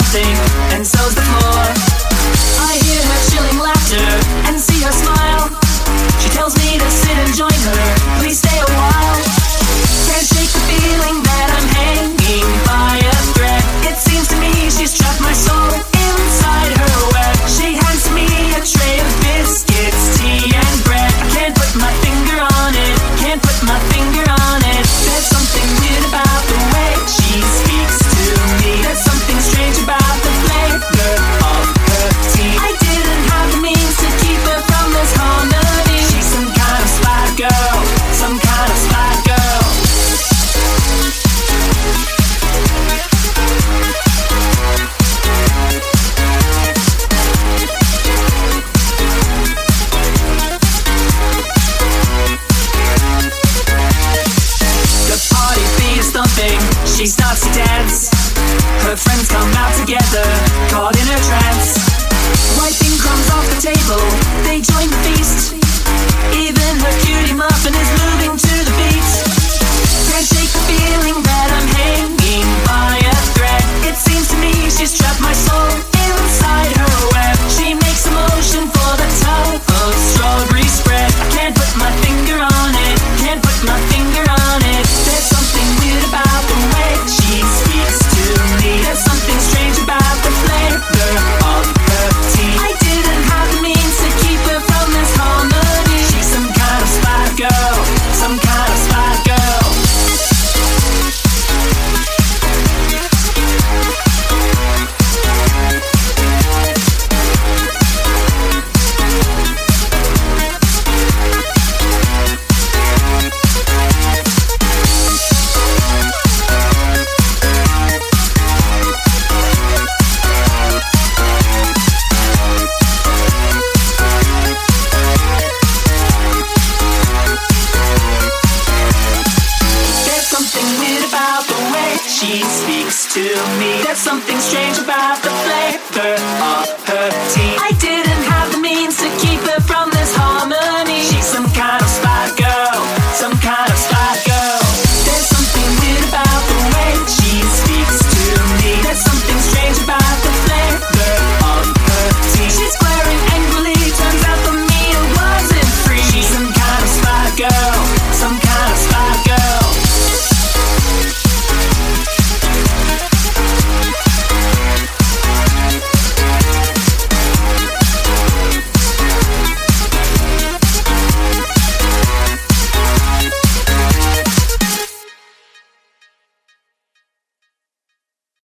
something, and so's the floor. together, caught in a trance. Wiping crumbs off the table, they join the feast. Even her she speaks to me. There's something strange about the flavor of her tea. I didn't have the means to keep her from this harmony. She's some kind of spiker.